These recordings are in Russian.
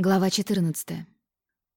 Глава 14.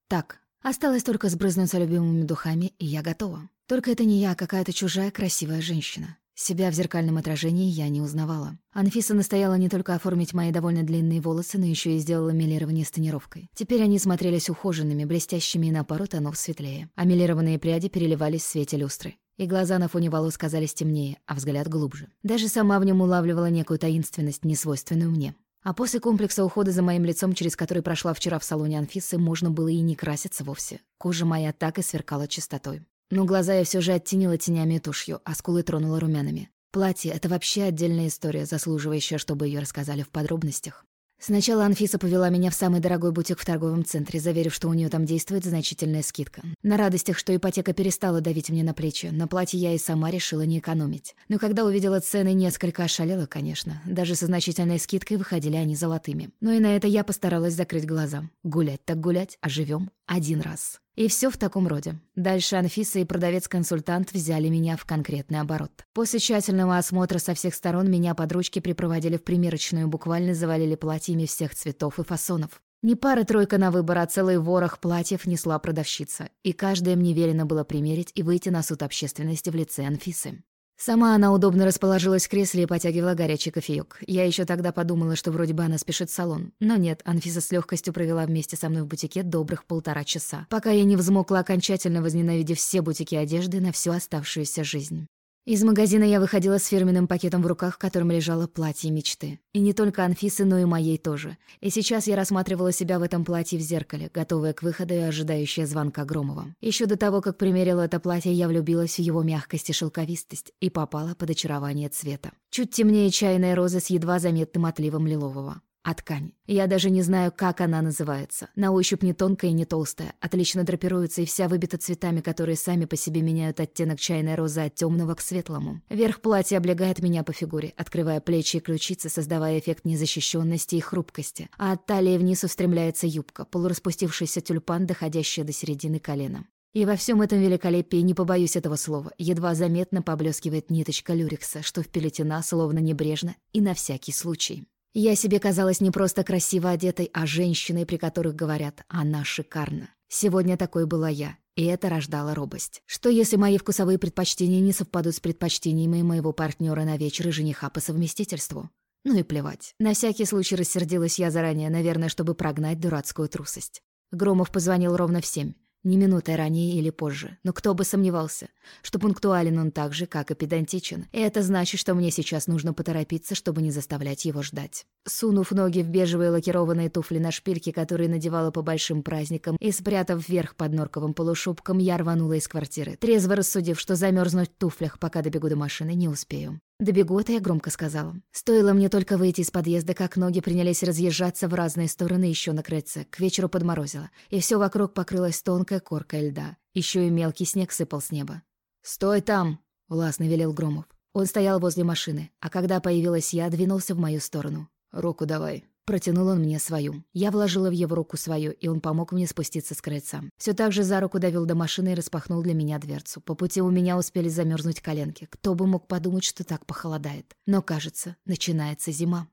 Так, осталось только сбрызнуться любимыми духами, и я готова. Только это не я, а какая-то чужая красивая женщина. Себя в зеркальном отражении я не узнавала. Анфиса настояла не только оформить мои довольно длинные волосы, но еще и сделала милирование с тонировкой. Теперь они смотрелись ухоженными, блестящими и на пару тонов светлее. А милированные пряди переливались в свете люстры. И глаза на фоне волос казались темнее, а взгляд глубже. Даже сама в нем улавливала некую таинственность, несвойственную мне. А после комплекса ухода за моим лицом, через который прошла вчера в салоне Анфисы, можно было и не краситься вовсе. Кожа моя так и сверкала чистотой. Но глаза я все же оттенила тенями и тушью, а скулы тронула румянами. Платье — это вообще отдельная история, заслуживающая, чтобы ее рассказали в подробностях. Сначала Анфиса повела меня в самый дорогой бутик в торговом центре, заверив, что у нее там действует значительная скидка. На радостях, что ипотека перестала давить мне на плечи, на платье я и сама решила не экономить. Но когда увидела цены, несколько ошалела, конечно. Даже со значительной скидкой выходили они золотыми. Но и на это я постаралась закрыть глаза. Гулять так гулять, а живем один раз. И все в таком роде. Дальше Анфиса и продавец-консультант взяли меня в конкретный оборот. После тщательного осмотра со всех сторон меня под ручки припроводили в примерочную, буквально завалили платьями всех цветов и фасонов. Не пара-тройка на выбор, а целый ворох платьев несла продавщица, и каждое мне велено было примерить и выйти на суд общественности в лице Анфисы. Сама она удобно расположилась в кресле и потягивала горячий кофеёк. Я еще тогда подумала, что вроде бы она спешит в салон. Но нет, Анфиса с легкостью провела вместе со мной в бутике добрых полтора часа, пока я не взмокла окончательно, возненавидев все бутики одежды на всю оставшуюся жизнь. Из магазина я выходила с фирменным пакетом в руках, в котором лежало платье мечты. И не только Анфисы, но и моей тоже. И сейчас я рассматривала себя в этом платье в зеркале, готовая к выходу и ожидающая звонка Громова. Еще до того, как примерила это платье, я влюбилась в его мягкость и шелковистость и попала под очарование цвета. Чуть темнее чайная роза с едва заметным отливом лилового а ткань. Я даже не знаю, как она называется. На ощупь не тонкая и не толстая, отлично драпируется и вся выбита цветами, которые сами по себе меняют оттенок чайной розы от темного к светлому. Верх платья облегает меня по фигуре, открывая плечи и ключицы, создавая эффект незащищенности и хрупкости. А от талии вниз устремляется юбка, полураспустившийся тюльпан, доходящая до середины колена. И во всем этом великолепии, не побоюсь этого слова, едва заметно поблескивает ниточка люрикса, что впелетена словно небрежно и на всякий случай. Я себе казалась не просто красиво одетой, а женщиной, при которых говорят «она шикарна». Сегодня такой была я, и это рождало робость. Что если мои вкусовые предпочтения не совпадут с предпочтениями моего партнера на вечер и жениха по совместительству? Ну и плевать. На всякий случай рассердилась я заранее, наверное, чтобы прогнать дурацкую трусость. Громов позвонил ровно в семь. Не минутой ранее или позже. Но кто бы сомневался, что пунктуален он так же, как и педантичен. И это значит, что мне сейчас нужно поторопиться, чтобы не заставлять его ждать. Сунув ноги в бежевые лакированные туфли на шпильке, которые надевала по большим праздникам, и спрятав вверх под норковым полушубком, я рванула из квартиры, трезво рассудив, что замерзнуть в туфлях, пока добегу до машины, не успею. Добегу, это я громко сказала. Стоило мне только выйти из подъезда, как ноги принялись разъезжаться в разные стороны еще на крыльце. К вечеру подморозило, и все вокруг покрылось тонкой коркой льда. Еще и мелкий снег сыпал с неба. «Стой там!» — властно велел Громов. Он стоял возле машины, а когда появилась я, двинулся в мою сторону. «Руку давай», Протянул он мне свою. Я вложила в его руку свою, и он помог мне спуститься с крыльца. Все так же за руку довел до машины и распахнул для меня дверцу. По пути у меня успели замерзнуть коленки. Кто бы мог подумать, что так похолодает. Но, кажется, начинается зима.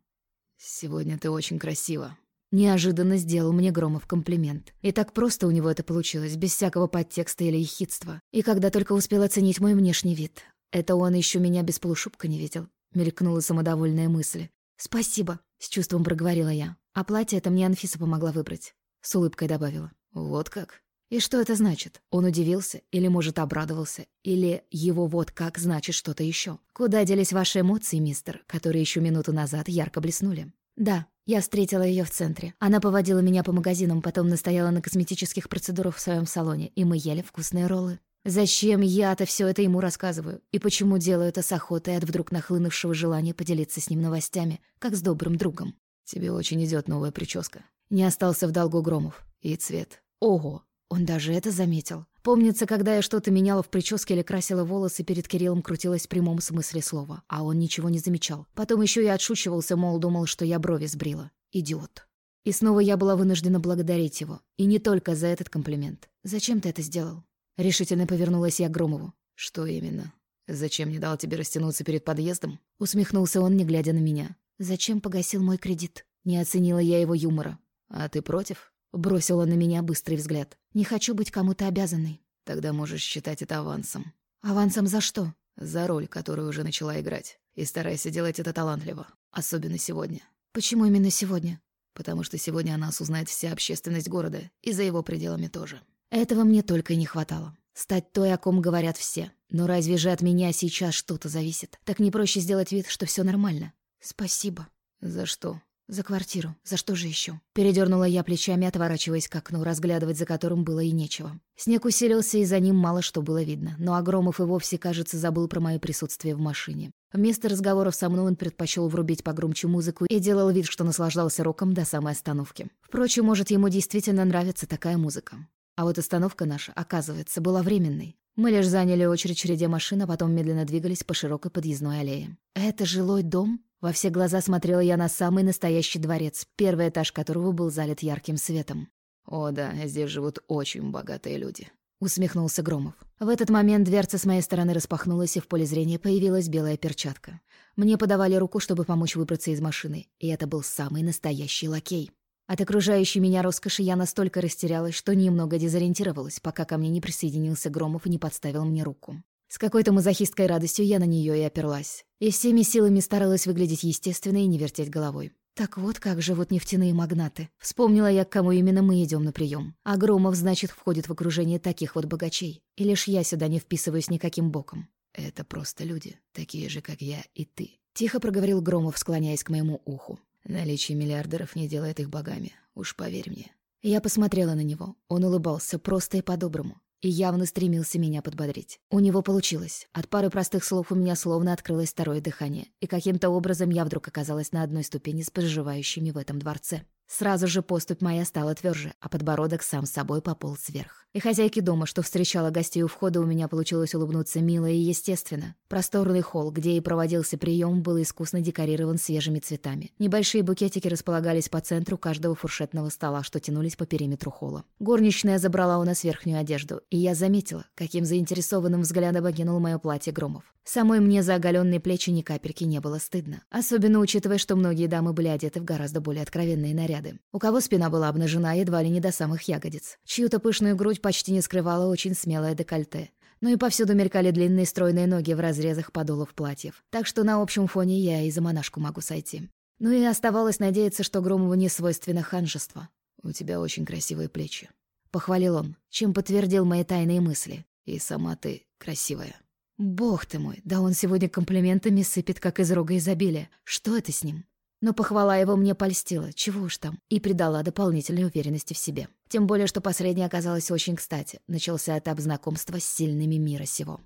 «Сегодня ты очень красива», Неожиданно сделал мне Громов комплимент. И так просто у него это получилось, без всякого подтекста или ехидства. И когда только успел оценить мой внешний вид. Это он еще меня без полушубка не видел. Мелькнула самодовольная мысль. «Спасибо», — с чувством проговорила я. «А платье это мне Анфиса помогла выбрать». С улыбкой добавила. «Вот как?» И что это значит? Он удивился? Или, может, обрадовался? Или его вот как значит что-то еще? Куда делись ваши эмоции, мистер, которые еще минуту назад ярко блеснули? Да, я встретила ее в центре. Она поводила меня по магазинам, потом настояла на косметических процедурах в своем салоне, и мы ели вкусные роллы. Зачем я-то все это ему рассказываю? И почему делаю это с охотой от вдруг нахлынувшего желания поделиться с ним новостями, как с добрым другом? Тебе очень идет новая прическа. Не остался в долгу Громов. И цвет. Ого! Он даже это заметил. Помнится, когда я что-то меняла в прическе или красила волосы, перед Кириллом крутилась в прямом смысле слова, а он ничего не замечал. Потом еще и отшучивался, мол, думал, что я брови сбрила. Идиот. И снова я была вынуждена благодарить его. И не только за этот комплимент. Зачем ты это сделал? Решительно повернулась я к Громову. «Что именно? Зачем не дал тебе растянуться перед подъездом?» Усмехнулся он, не глядя на меня. «Зачем погасил мой кредит?» Не оценила я его юмора. «А ты против?» Бросил он на меня быстрый взгляд. «Не хочу быть кому-то обязанной». «Тогда можешь считать это авансом». «Авансом за что?» «За роль, которую уже начала играть. И старайся делать это талантливо. Особенно сегодня». «Почему именно сегодня?» «Потому что сегодня о нас узнает вся общественность города, и за его пределами тоже». Этого мне только и не хватало. Стать той, о ком говорят все. Но разве же от меня сейчас что-то зависит? Так не проще сделать вид, что все нормально. Спасибо. За что? За квартиру. За что же еще? Передернула я плечами, отворачиваясь к окну, разглядывать за которым было и нечего. Снег усилился, и за ним мало что было видно. Но Огромов и вовсе, кажется, забыл про мое присутствие в машине. Вместо разговоров со мной он предпочел врубить погромче музыку и делал вид, что наслаждался роком до самой остановки. Впрочем, может, ему действительно нравится такая музыка. А вот остановка наша, оказывается, была временной. Мы лишь заняли очередь в череде машин, а потом медленно двигались по широкой подъездной аллее. «Это жилой дом?» Во все глаза смотрела я на самый настоящий дворец, первый этаж которого был залит ярким светом. «О да, здесь живут очень богатые люди», — усмехнулся Громов. В этот момент дверца с моей стороны распахнулась, и в поле зрения появилась белая перчатка. Мне подавали руку, чтобы помочь выбраться из машины, и это был самый настоящий лакей. От окружающей меня роскоши я настолько растерялась, что немного дезориентировалась, пока ко мне не присоединился Громов и не подставил мне руку. С какой-то мазохистской радостью я на нее и оперлась. И всеми силами старалась выглядеть естественно и не вертеть головой. Так вот как живут нефтяные магнаты. Вспомнила я, к кому именно мы идем на прием. А Громов, значит, входит в окружение таких вот богачей. И лишь я сюда не вписываюсь никаким боком. «Это просто люди, такие же, как я и ты», — тихо проговорил Громов, склоняясь к моему уху. «Наличие миллиардеров не делает их богами, уж поверь мне». Я посмотрела на него. Он улыбался просто и по-доброму и явно стремился меня подбодрить. У него получилось. От пары простых слов у меня словно открылось второе дыхание, и каким-то образом я вдруг оказалась на одной ступени с проживающими в этом дворце. Сразу же поступь моя стала тверже, а подбородок сам собой пополз вверх. И хозяйки дома, что встречала гостей у входа, у меня получилось улыбнуться мило и естественно. Просторный холл, где и проводился прием, был искусно декорирован свежими цветами. Небольшие букетики располагались по центру каждого фуршетного стола, что тянулись по периметру холла. Горничная забрала у нас верхнюю одежду, и я заметила, каким заинтересованным взглядом окинул мое платье Громов. Самой мне за оголенные плечи ни капельки не было стыдно. Особенно учитывая, что многие дамы были одеты в гораздо более откровенные наряды. У кого спина была обнажена едва ли не до самых ягодиц. Чью-то пышную грудь почти не скрывала очень смелое декольте. Ну и повсюду мелькали длинные стройные ноги в разрезах подолов платьев. Так что на общем фоне я и за монашку могу сойти. Ну и оставалось надеяться, что Громову не свойственно ханжество. «У тебя очень красивые плечи», — похвалил он, чем подтвердил мои тайные мысли. «И сама ты красивая». Бог ты мой, да он сегодня комплиментами сыпет, как из рога изобилия. Что это с ним? Но похвала его мне польстила, чего уж там, и придала дополнительной уверенности в себе. Тем более, что последняя оказалась очень кстати. Начался этап знакомства с сильными мира сего.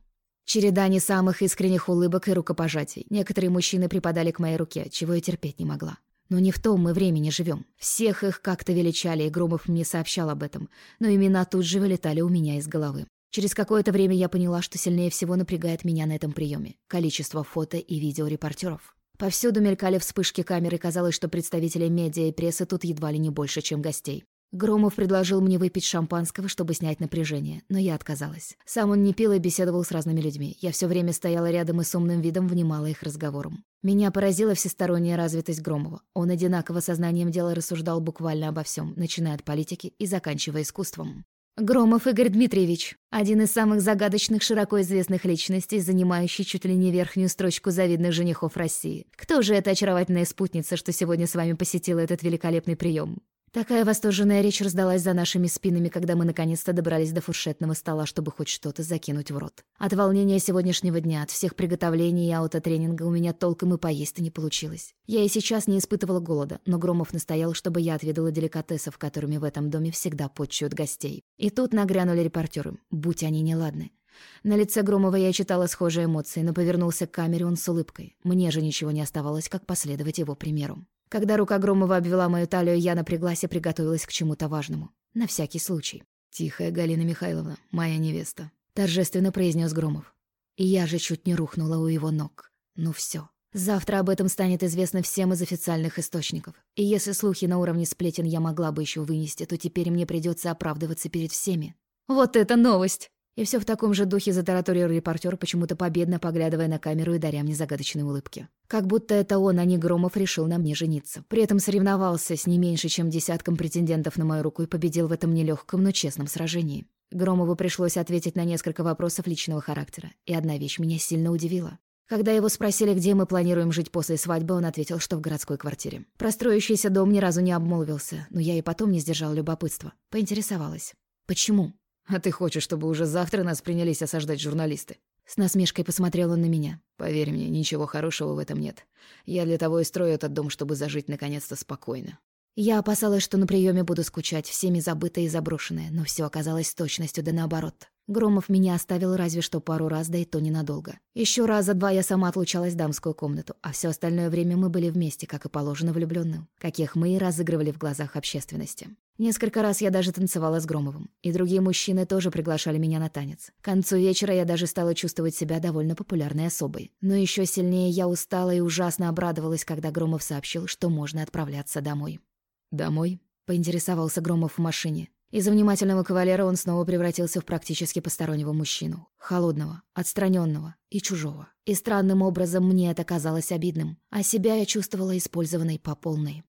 Череда не самых искренних улыбок и рукопожатий. Некоторые мужчины припадали к моей руке, чего я терпеть не могла. Но не в том мы времени живем. Всех их как-то величали, и Громов мне сообщал об этом. Но имена тут же вылетали у меня из головы. Через какое-то время я поняла, что сильнее всего напрягает меня на этом приеме — количество фото и видеорепортеров. Повсюду мелькали вспышки камеры, казалось, что представителей медиа и прессы тут едва ли не больше, чем гостей. Громов предложил мне выпить шампанского, чтобы снять напряжение, но я отказалась. Сам он не пил и беседовал с разными людьми. Я все время стояла рядом и с умным видом внимала их разговорам. Меня поразила всесторонняя развитость Громова. Он одинаково сознанием дела рассуждал буквально обо всем, начиная от политики и заканчивая искусством. Громов Игорь Дмитриевич, один из самых загадочных, широко известных личностей, занимающий чуть ли не верхнюю строчку завидных женихов России. Кто же эта очаровательная спутница, что сегодня с вами посетила этот великолепный прием? Такая восторженная речь раздалась за нашими спинами, когда мы наконец-то добрались до фуршетного стола, чтобы хоть что-то закинуть в рот. От волнения сегодняшнего дня, от всех приготовлений и аутотренинга у меня толком и поесть-то не получилось. Я и сейчас не испытывала голода, но Громов настоял, чтобы я отведала деликатесов, которыми в этом доме всегда подчуют гостей. И тут нагрянули репортеры, будь они неладны. На лице Громова я читала схожие эмоции, но повернулся к камере он с улыбкой. Мне же ничего не оставалось, как последовать его примеру. Когда рука Громова обвела мою талию, я напряглась и приготовилась к чему-то важному. На всякий случай. «Тихая Галина Михайловна, моя невеста», — торжественно произнес Громов. И я же чуть не рухнула у его ног. Ну все. Завтра об этом станет известно всем из официальных источников. И если слухи на уровне сплетен я могла бы еще вынести, то теперь мне придется оправдываться перед всеми. «Вот это новость!» И все в таком же духе затараторил репортер, почему-то победно поглядывая на камеру и даря мне загадочные улыбки. Как будто это он, а не Громов, решил на мне жениться. При этом соревновался с не меньше, чем десятком претендентов на мою руку и победил в этом нелегком, но честном сражении. Громову пришлось ответить на несколько вопросов личного характера, и одна вещь меня сильно удивила. Когда его спросили, где мы планируем жить после свадьбы, он ответил, что в городской квартире. Про строящийся дом ни разу не обмолвился, но я и потом не сдержала любопытства. Поинтересовалась. «Почему?» «А ты хочешь, чтобы уже завтра нас принялись осаждать журналисты?» С насмешкой посмотрел он на меня. «Поверь мне, ничего хорошего в этом нет. Я для того и строю этот дом, чтобы зажить наконец-то спокойно». Я опасалась, что на приеме буду скучать, всеми забытое и заброшенное, но все оказалось с точностью да наоборот. Громов меня оставил разве что пару раз, да и то ненадолго. Еще раза два я сама отлучалась в дамскую комнату, а все остальное время мы были вместе, как и положено влюбленным, каких мы и разыгрывали в глазах общественности. Несколько раз я даже танцевала с Громовым, и другие мужчины тоже приглашали меня на танец. К концу вечера я даже стала чувствовать себя довольно популярной особой. Но еще сильнее я устала и ужасно обрадовалась, когда Громов сообщил, что можно отправляться домой. «Домой?» — поинтересовался Громов в машине. Из внимательного кавалера он снова превратился в практически постороннего мужчину. Холодного, отстраненного и чужого. И странным образом мне это казалось обидным, а себя я чувствовала использованной по полной.